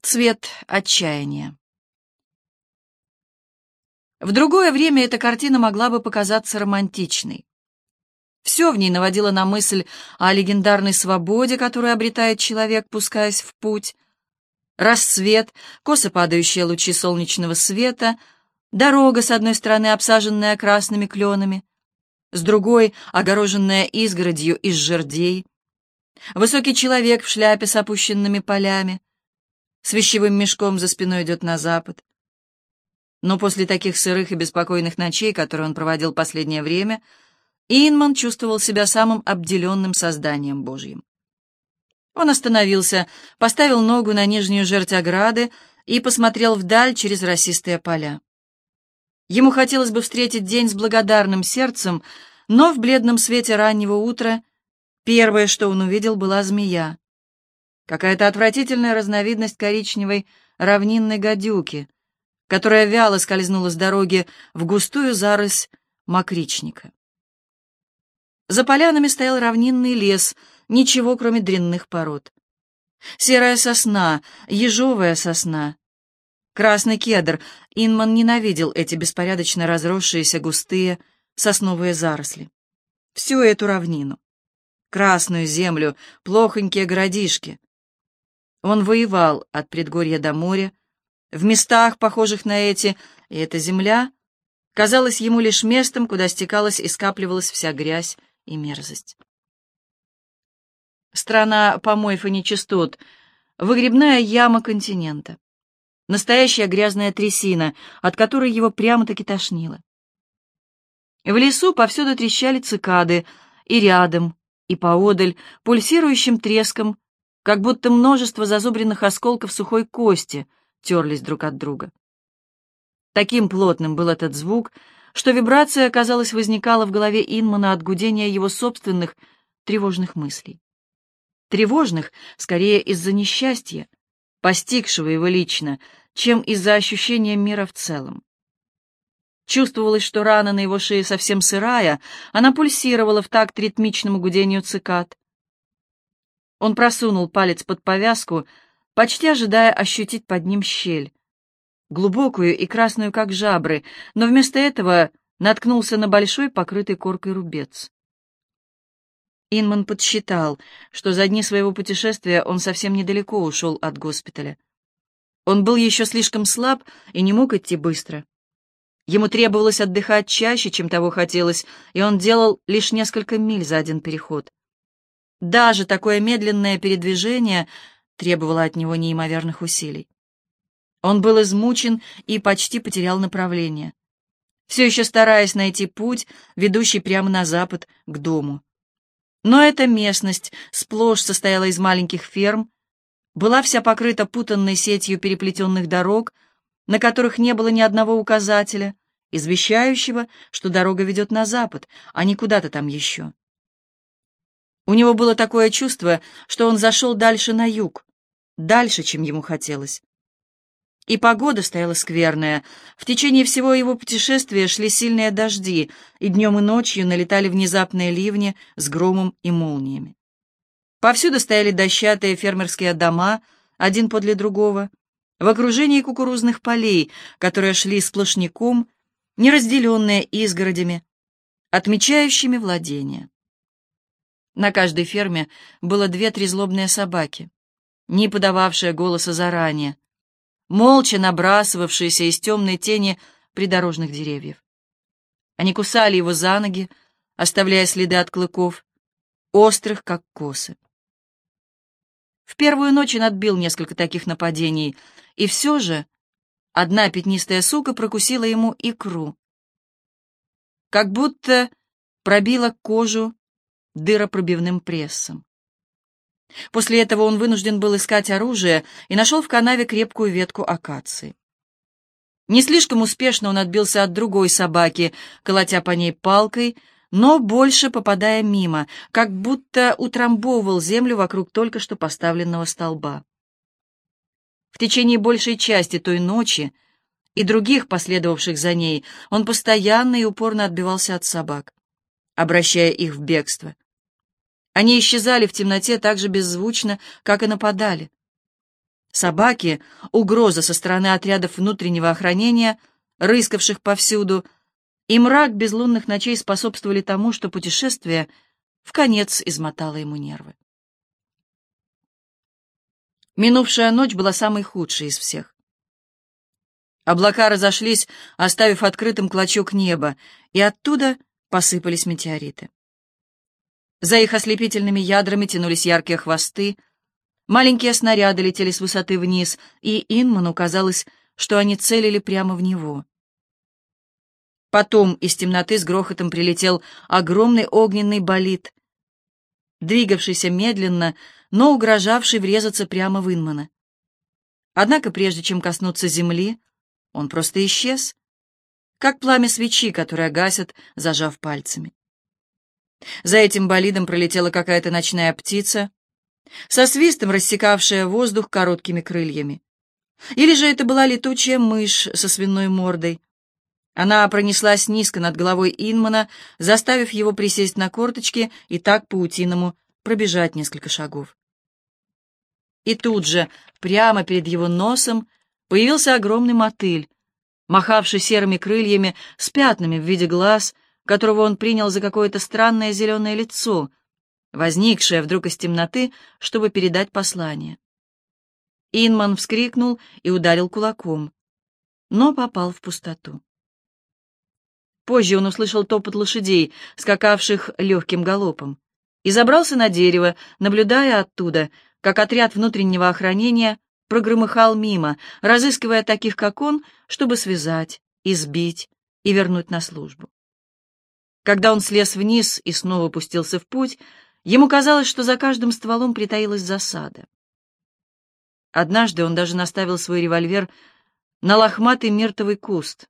Цвет отчаяния. В другое время эта картина могла бы показаться романтичной. Все в ней наводило на мысль о легендарной свободе, которую обретает человек, пускаясь в путь. Рассвет, косо падающие лучи солнечного света, дорога, с одной стороны обсаженная красными кленами, с другой — огороженная изгородью из жердей, высокий человек в шляпе с опущенными полями, с вещевым мешком за спиной идет на запад. Но после таких сырых и беспокойных ночей, которые он проводил последнее время, Инман чувствовал себя самым обделенным созданием Божьим. Он остановился, поставил ногу на нижнюю жерть ограды и посмотрел вдаль через росистые поля. Ему хотелось бы встретить день с благодарным сердцем, но в бледном свете раннего утра первое, что он увидел, была змея. Какая-то отвратительная разновидность коричневой равнинной гадюки, которая вяло скользнула с дороги в густую зарось мокричника. За полянами стоял равнинный лес, ничего, кроме дрянных пород. Серая сосна, ежовая сосна, красный кедр. Инман ненавидел эти беспорядочно разросшиеся густые сосновые заросли. Всю эту равнину. Красную землю, плохонькие городишки, он воевал от предгорья до моря, в местах, похожих на эти, и эта земля казалась ему лишь местом, куда стекалась и скапливалась вся грязь и мерзость. Страна помоев и нечистот, выгребная яма континента, настоящая грязная трясина, от которой его прямо-таки тошнило. В лесу повсюду трещали цикады, и рядом, и поодаль, пульсирующим треском как будто множество зазубренных осколков сухой кости терлись друг от друга. Таким плотным был этот звук, что вибрация, казалось, возникала в голове Инмана от гудения его собственных тревожных мыслей. Тревожных, скорее, из-за несчастья, постигшего его лично, чем из-за ощущения мира в целом. Чувствовалось, что рана на его шее совсем сырая, она пульсировала в такт ритмичному гудению цикад. Он просунул палец под повязку, почти ожидая ощутить под ним щель, глубокую и красную, как жабры, но вместо этого наткнулся на большой, покрытый коркой рубец. Инман подсчитал, что за дни своего путешествия он совсем недалеко ушел от госпиталя. Он был еще слишком слаб и не мог идти быстро. Ему требовалось отдыхать чаще, чем того хотелось, и он делал лишь несколько миль за один переход. Даже такое медленное передвижение требовало от него неимоверных усилий. Он был измучен и почти потерял направление, все еще стараясь найти путь, ведущий прямо на запад, к дому. Но эта местность сплошь состояла из маленьких ферм, была вся покрыта путанной сетью переплетенных дорог, на которых не было ни одного указателя, извещающего, что дорога ведет на запад, а не куда-то там еще. У него было такое чувство, что он зашел дальше на юг, дальше, чем ему хотелось. И погода стояла скверная. В течение всего его путешествия шли сильные дожди, и днем и ночью налетали внезапные ливни с громом и молниями. Повсюду стояли дощатые фермерские дома, один подле другого, в окружении кукурузных полей, которые шли сплошняком, неразделенные изгородями, отмечающими владения. На каждой ферме было две-три злобные собаки, не подававшие голоса заранее, молча набрасывавшиеся из темной тени придорожных деревьев. Они кусали его за ноги, оставляя следы от клыков, острых, как косы. В первую ночь он отбил несколько таких нападений, и все же одна пятнистая сука прокусила ему икру, как будто пробила кожу дыропробивным прессом. После этого он вынужден был искать оружие и нашел в канаве крепкую ветку акации. Не слишком успешно он отбился от другой собаки, колотя по ней палкой, но больше попадая мимо, как будто утрамбовывал землю вокруг только что поставленного столба. В течение большей части той ночи и других последовавших за ней он постоянно и упорно отбивался от собак, обращая их в бегство. Они исчезали в темноте так же беззвучно, как и нападали. Собаки, угроза со стороны отрядов внутреннего охранения, рыскавших повсюду, и мрак безлунных ночей способствовали тому, что путешествие в конец измотало ему нервы. Минувшая ночь была самой худшей из всех. Облака разошлись, оставив открытым клочок неба, и оттуда посыпались метеориты. За их ослепительными ядрами тянулись яркие хвосты, маленькие снаряды летели с высоты вниз, и Инману казалось, что они целили прямо в него. Потом из темноты с грохотом прилетел огромный огненный болид, двигавшийся медленно, но угрожавший врезаться прямо в Инмана. Однако прежде чем коснуться земли, он просто исчез, как пламя свечи, которое гасят, зажав пальцами. За этим болидом пролетела какая-то ночная птица, со свистом рассекавшая воздух короткими крыльями. Или же это была летучая мышь со свиной мордой. Она пронеслась низко над головой Инмана, заставив его присесть на корточки и так паутиному пробежать несколько шагов. И тут же, прямо перед его носом, появился огромный мотыль, махавший серыми крыльями с пятнами в виде глаз, которого он принял за какое-то странное зеленое лицо, возникшее вдруг из темноты, чтобы передать послание. Инман вскрикнул и ударил кулаком, но попал в пустоту. Позже он услышал топот лошадей, скакавших легким галопом, и забрался на дерево, наблюдая оттуда, как отряд внутреннего охранения прогромыхал мимо, разыскивая таких, как он, чтобы связать, избить и вернуть на службу. Когда он слез вниз и снова пустился в путь, ему казалось, что за каждым стволом притаилась засада. Однажды он даже наставил свой револьвер на лохматый мертвый куст,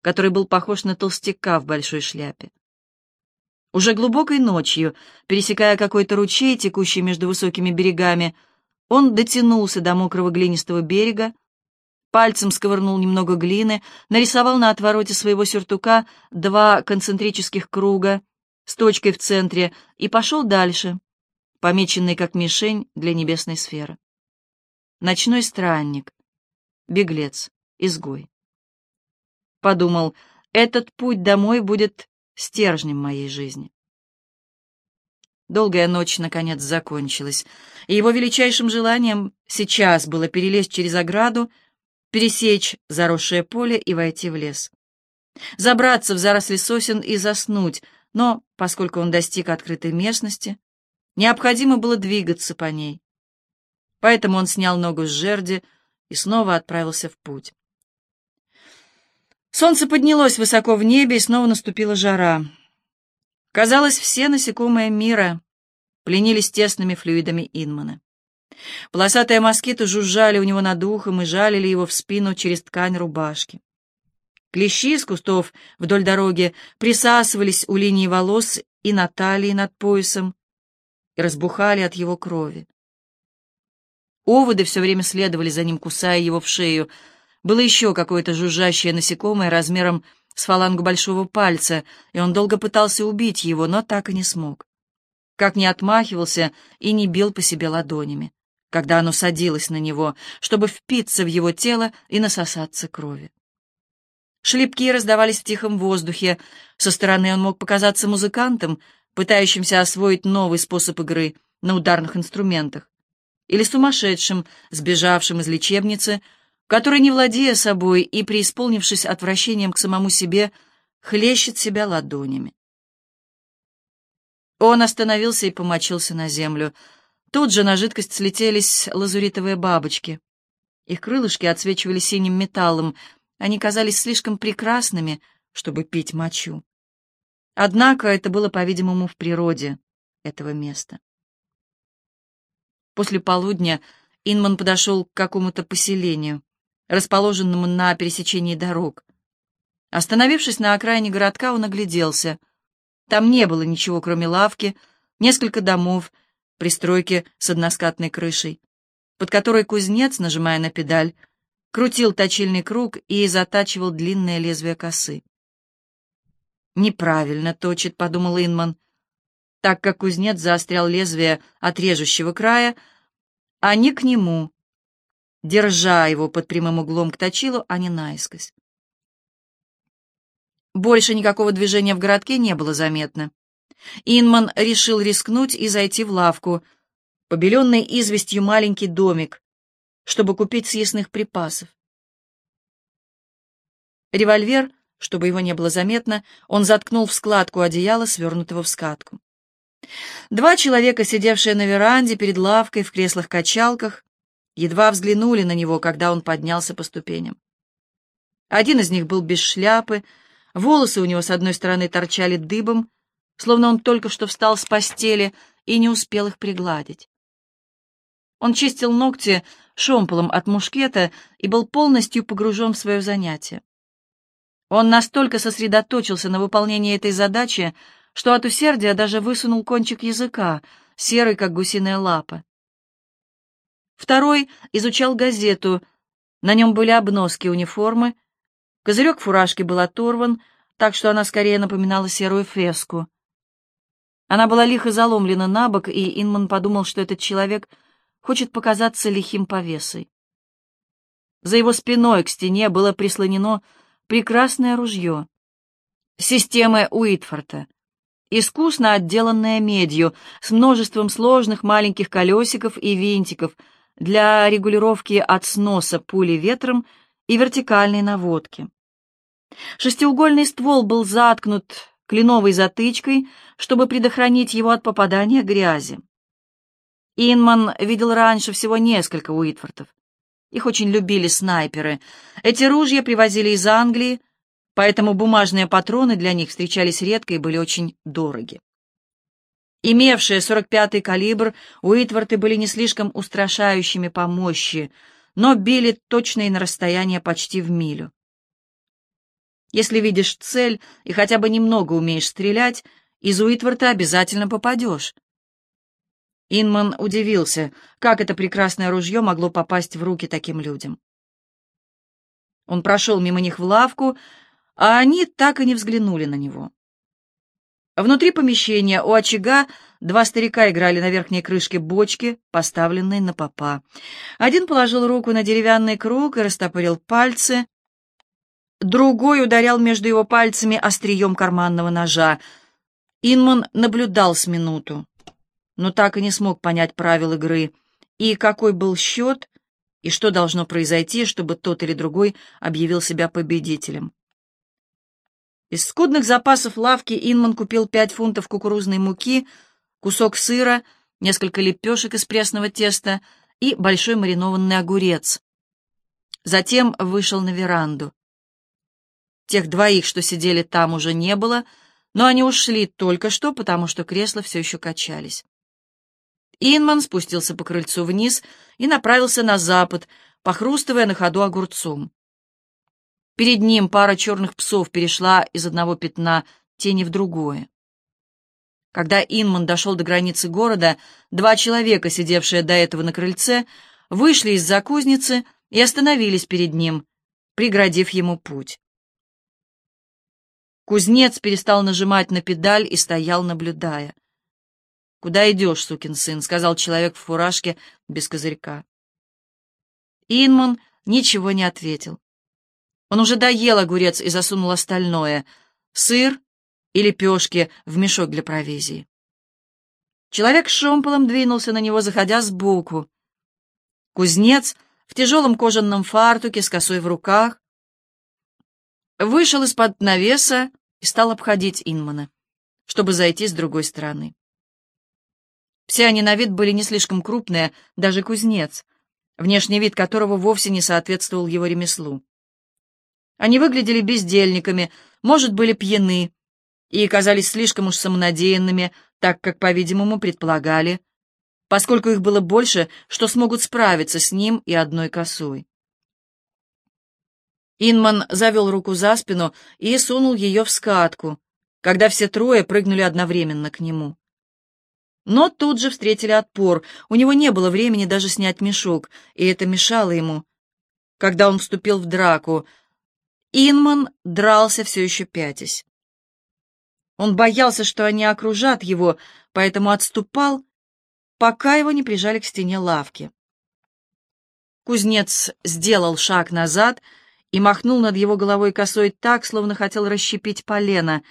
который был похож на толстяка в большой шляпе. Уже глубокой ночью, пересекая какой-то ручей, текущий между высокими берегами, он дотянулся до мокрого глинистого берега, пальцем сковырнул немного глины, нарисовал на отвороте своего сюртука два концентрических круга с точкой в центре и пошел дальше, помеченный как мишень для небесной сферы. Ночной странник, беглец, изгой. Подумал, этот путь домой будет стержнем моей жизни. Долгая ночь, наконец, закончилась, и его величайшим желанием сейчас было перелезть через ограду, пересечь заросшее поле и войти в лес. Забраться в заросли сосен и заснуть, но, поскольку он достиг открытой местности, необходимо было двигаться по ней. Поэтому он снял ногу с жерди и снова отправился в путь. Солнце поднялось высоко в небе, и снова наступила жара. Казалось, все насекомые мира пленились тесными флюидами Инмана. Полосатые москиты жужжали у него над ухом и жалили его в спину через ткань рубашки. Клещи из кустов вдоль дороги присасывались у линии волос и на талии над поясом и разбухали от его крови. Оводы все время следовали за ним, кусая его в шею. Было еще какое-то жужжащее насекомое размером с фалангу большого пальца, и он долго пытался убить его, но так и не смог. Как не отмахивался и не бил по себе ладонями, когда оно садилось на него, чтобы впиться в его тело и насосаться крови. Шлепки раздавались в тихом воздухе. Со стороны он мог показаться музыкантом, пытающимся освоить новый способ игры на ударных инструментах, или сумасшедшим, сбежавшим из лечебницы, который, не владея собой и преисполнившись отвращением к самому себе, хлещет себя ладонями. Он остановился и помочился на землю. Тут же на жидкость слетелись лазуритовые бабочки. Их крылышки отсвечивали синим металлом, они казались слишком прекрасными, чтобы пить мочу. Однако это было, по-видимому, в природе этого места. После полудня Инман подошел к какому-то поселению расположенному на пересечении дорог. Остановившись на окраине городка, он огляделся. Там не было ничего, кроме лавки, несколько домов, пристройки с односкатной крышей, под которой кузнец, нажимая на педаль, крутил точильный круг и затачивал длинное лезвие косы. «Неправильно точит», — подумал Инман, так как кузнец заострял лезвие от режущего края, а не к нему, держа его под прямым углом к точилу, а не наискось. Больше никакого движения в городке не было заметно. Инман решил рискнуть и зайти в лавку, побеленный известью маленький домик, чтобы купить съестных припасов. Револьвер, чтобы его не было заметно, он заткнул в складку одеяла, свернутого в скатку. Два человека, сидевшие на веранде перед лавкой в креслах-качалках, едва взглянули на него, когда он поднялся по ступеням. Один из них был без шляпы, волосы у него с одной стороны торчали дыбом, словно он только что встал с постели и не успел их пригладить. Он чистил ногти шомполом от мушкета и был полностью погружен в свое занятие. Он настолько сосредоточился на выполнении этой задачи, что от усердия даже высунул кончик языка, серый, как гусиная лапа. Второй изучал газету, на нем были обноски униформы, козырек фуражки был оторван, так что она скорее напоминала серую фреску. Она была лихо заломлена на бок, и Инман подумал, что этот человек хочет показаться лихим повесой. За его спиной к стене было прислонено прекрасное ружье. Система Уитфорта, искусно отделанная медью, с множеством сложных маленьких колесиков и винтиков для регулировки от сноса пули ветром и вертикальной наводки. Шестиугольный ствол был заткнут кленовой затычкой, чтобы предохранить его от попадания грязи. Инман видел раньше всего несколько Уитфортов. Их очень любили снайперы. Эти ружья привозили из Англии, поэтому бумажные патроны для них встречались редко и были очень дороги. Имевшие 45-й калибр, Уитворты были не слишком устрашающими по мощи, но били точно и на расстояние почти в милю. Если видишь цель и хотя бы немного умеешь стрелять, из Уитворта обязательно попадешь. Инман удивился, как это прекрасное ружье могло попасть в руки таким людям. Он прошел мимо них в лавку, а они так и не взглянули на него. Внутри помещения у очага два старика играли на верхней крышке бочки, поставленной на попа. Один положил руку на деревянный круг и растопырил пальцы, другой ударял между его пальцами острием карманного ножа. Инман наблюдал с минуту но так и не смог понять правил игры, и какой был счет, и что должно произойти, чтобы тот или другой объявил себя победителем. Из скудных запасов лавки Инман купил пять фунтов кукурузной муки, кусок сыра, несколько лепешек из пресного теста и большой маринованный огурец. Затем вышел на веранду. Тех двоих, что сидели там, уже не было, но они ушли только что, потому что кресла все еще качались. Инман спустился по крыльцу вниз и направился на запад, похрустывая на ходу огурцом. Перед ним пара черных псов перешла из одного пятна тени в другое. Когда Инман дошел до границы города, два человека, сидевшие до этого на крыльце, вышли из-за кузницы и остановились перед ним, преградив ему путь. Кузнец перестал нажимать на педаль и стоял, наблюдая. «Куда идешь, сукин сын?» — сказал человек в фуражке без козырька. Инман ничего не ответил. Он уже доел огурец и засунул остальное — сыр и лепешки в мешок для провизии. Человек с шомполом двинулся на него, заходя сбоку. Кузнец в тяжелом кожаном фартуке с косой в руках вышел из-под навеса и стал обходить Инмана, чтобы зайти с другой стороны. Все они на вид были не слишком крупные, даже кузнец, внешний вид которого вовсе не соответствовал его ремеслу. Они выглядели бездельниками, может, были пьяны, и казались слишком уж самонадеянными, так как, по-видимому, предполагали, поскольку их было больше, что смогут справиться с ним и одной косой. Инман завел руку за спину и сунул ее в скатку, когда все трое прыгнули одновременно к нему. Но тут же встретили отпор. У него не было времени даже снять мешок, и это мешало ему. Когда он вступил в драку, Инман дрался все еще пятясь. Он боялся, что они окружат его, поэтому отступал, пока его не прижали к стене лавки. Кузнец сделал шаг назад и махнул над его головой косой так, словно хотел расщепить полено.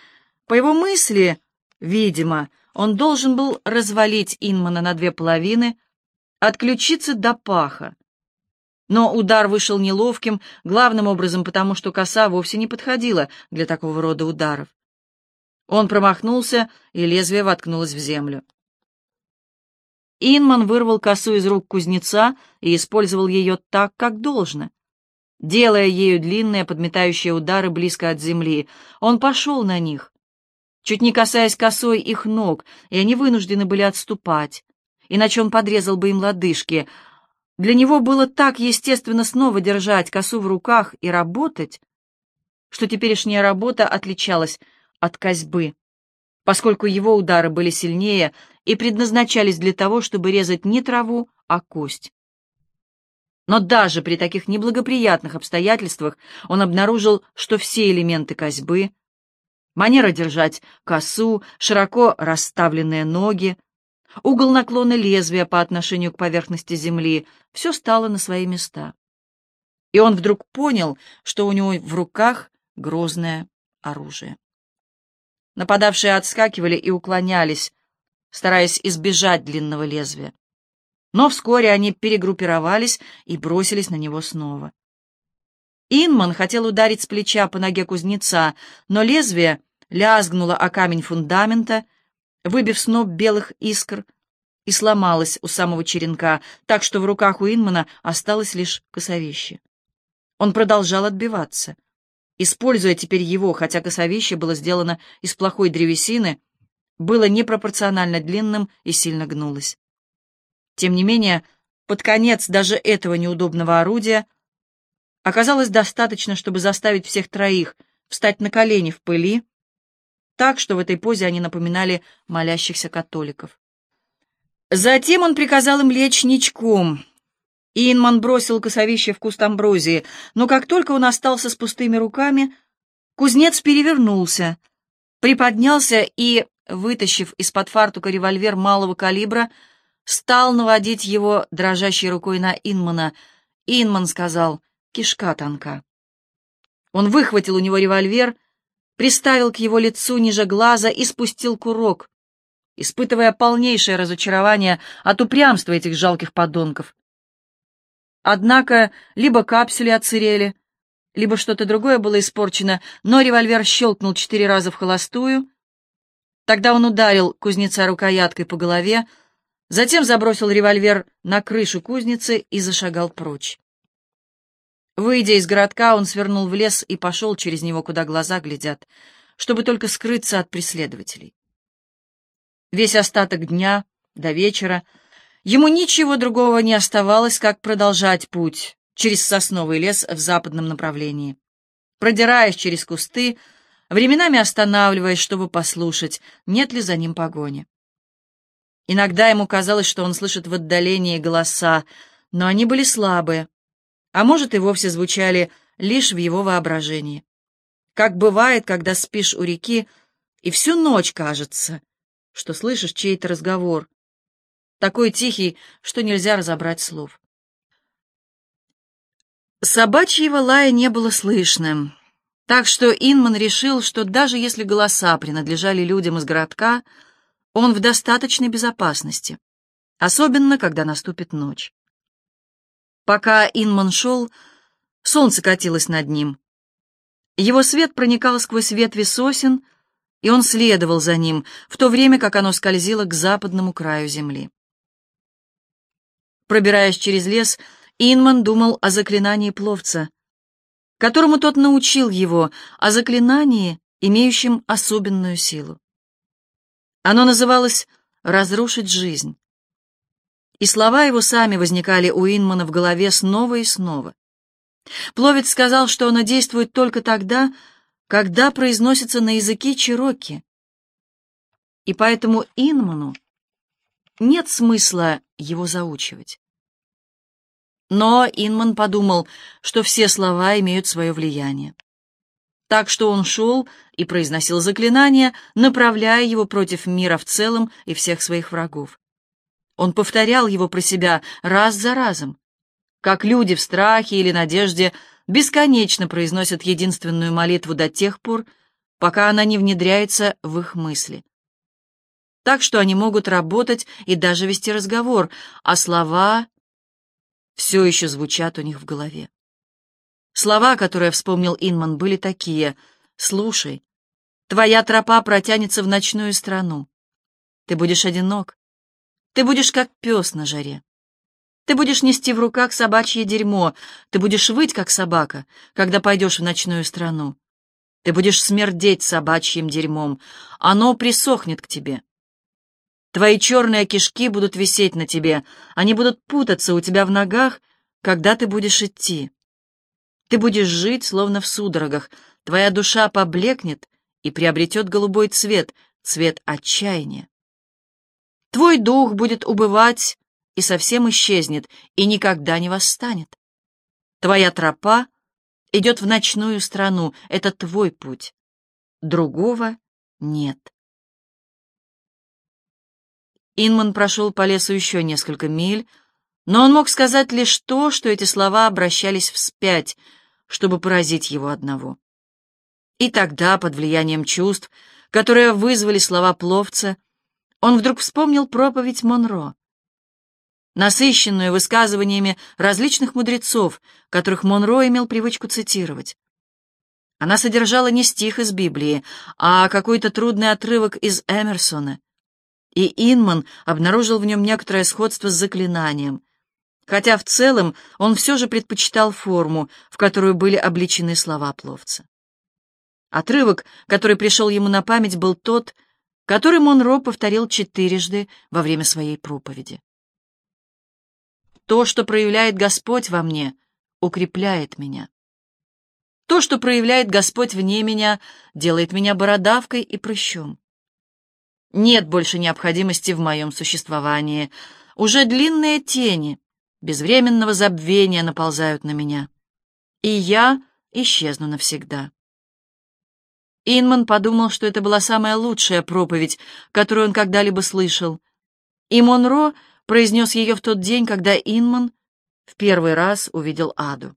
По его мысли, видимо, он должен был развалить Инмана на две половины, отключиться до паха. Но удар вышел неловким, главным образом потому, что коса вовсе не подходила для такого рода ударов. Он промахнулся, и лезвие воткнулось в землю. Инман вырвал косу из рук кузнеца и использовал ее так, как должно. Делая ею длинные подметающие удары близко от земли, он пошел на них, чуть не касаясь косой их ног, и они вынуждены были отступать, иначе он подрезал бы им лодыжки. Для него было так естественно снова держать косу в руках и работать, что теперешняя работа отличалась от козьбы, поскольку его удары были сильнее и предназначались для того, чтобы резать не траву, а кость. Но даже при таких неблагоприятных обстоятельствах он обнаружил, что все элементы козьбы, манера держать косу, широко расставленные ноги, угол наклона лезвия по отношению к поверхности земли, все стало на свои места. И он вдруг понял, что у него в руках грозное оружие. Нападавшие отскакивали и уклонялись, стараясь избежать длинного лезвия. Но вскоре они перегруппировались и бросились на него снова. Инман хотел ударить с плеча по ноге кузнеца, но лезвие лязгнуло о камень фундамента, выбив сноп белых искр, и сломалось у самого черенка, так что в руках у Инмана осталось лишь косовище. Он продолжал отбиваться — используя теперь его, хотя косовище было сделано из плохой древесины, было непропорционально длинным и сильно гнулось. Тем не менее, под конец даже этого неудобного орудия оказалось достаточно, чтобы заставить всех троих встать на колени в пыли, так что в этой позе они напоминали молящихся католиков. Затем он приказал им лечь ничком, Инман бросил косовище в куст амброзии, но как только он остался с пустыми руками, кузнец перевернулся, приподнялся и, вытащив из-под фартука револьвер малого калибра, стал наводить его дрожащей рукой на Инмана. Инман сказал «Кишка тонка». Он выхватил у него револьвер, приставил к его лицу ниже глаза и спустил курок, испытывая полнейшее разочарование от упрямства этих жалких подонков. Однако либо капсули отсырели, либо что-то другое было испорчено, но револьвер щелкнул четыре раза в холостую. Тогда он ударил кузнеца рукояткой по голове, затем забросил револьвер на крышу кузницы и зашагал прочь. Выйдя из городка, он свернул в лес и пошел через него, куда глаза глядят, чтобы только скрыться от преследователей. Весь остаток дня до вечера Ему ничего другого не оставалось, как продолжать путь через сосновый лес в западном направлении. Продираясь через кусты, временами останавливаясь, чтобы послушать, нет ли за ним погони. Иногда ему казалось, что он слышит в отдалении голоса, но они были слабые, а может и вовсе звучали лишь в его воображении. Как бывает, когда спишь у реки, и всю ночь кажется, что слышишь чей-то разговор, такой тихий, что нельзя разобрать слов. Собачьего лая не было слышно, так что Инман решил, что даже если голоса принадлежали людям из городка, он в достаточной безопасности, особенно когда наступит ночь. Пока Инман шел, солнце катилось над ним. Его свет проникал сквозь ветви сосен, и он следовал за ним, в то время как оно скользило к западному краю земли. Пробираясь через лес, Инман думал о заклинании пловца, которому тот научил его, о заклинании, имеющем особенную силу. Оно называлось «разрушить жизнь». И слова его сами возникали у Инмана в голове снова и снова. Пловец сказал, что оно действует только тогда, когда произносится на языке чероки. И поэтому Инману нет смысла его заучивать. Но Инман подумал, что все слова имеют свое влияние. Так что он шел и произносил заклинание, направляя его против мира в целом и всех своих врагов. Он повторял его про себя раз за разом. как люди в страхе или надежде бесконечно произносят единственную молитву до тех пор, пока она не внедряется в их мысли. Так что они могут работать и даже вести разговор, а слова все еще звучат у них в голове. Слова, которые вспомнил Инман, были такие «Слушай, твоя тропа протянется в ночную страну. Ты будешь одинок. Ты будешь как пес на жаре. Ты будешь нести в руках собачье дерьмо. Ты будешь выть, как собака, когда пойдешь в ночную страну. Ты будешь смердеть собачьим дерьмом. Оно присохнет к тебе. Твои черные кишки будут висеть на тебе. Они будут путаться у тебя в ногах, когда ты будешь идти. Ты будешь жить, словно в судорогах. Твоя душа поблекнет и приобретет голубой цвет, цвет отчаяния. Твой дух будет убывать и совсем исчезнет, и никогда не восстанет. Твоя тропа идет в ночную страну, это твой путь. Другого нет. Инман прошел по лесу еще несколько миль, но он мог сказать лишь то, что эти слова обращались вспять — чтобы поразить его одного. И тогда, под влиянием чувств, которые вызвали слова пловца, он вдруг вспомнил проповедь Монро, насыщенную высказываниями различных мудрецов, которых Монро имел привычку цитировать. Она содержала не стих из Библии, а какой-то трудный отрывок из Эмерсона, и Инман обнаружил в нем некоторое сходство с заклинанием, хотя в целом он все же предпочитал форму, в которую были обличены слова пловца. Отрывок, который пришел ему на память, был тот, который Монро повторил четырежды во время своей проповеди. «То, что проявляет Господь во мне, укрепляет меня. То, что проявляет Господь вне меня, делает меня бородавкой и прыщом. Нет больше необходимости в моем существовании. Уже длинные тени, безвременного забвения наползают на меня, и я исчезну навсегда. Инман подумал, что это была самая лучшая проповедь, которую он когда-либо слышал, и Монро произнес ее в тот день, когда Инман в первый раз увидел Аду.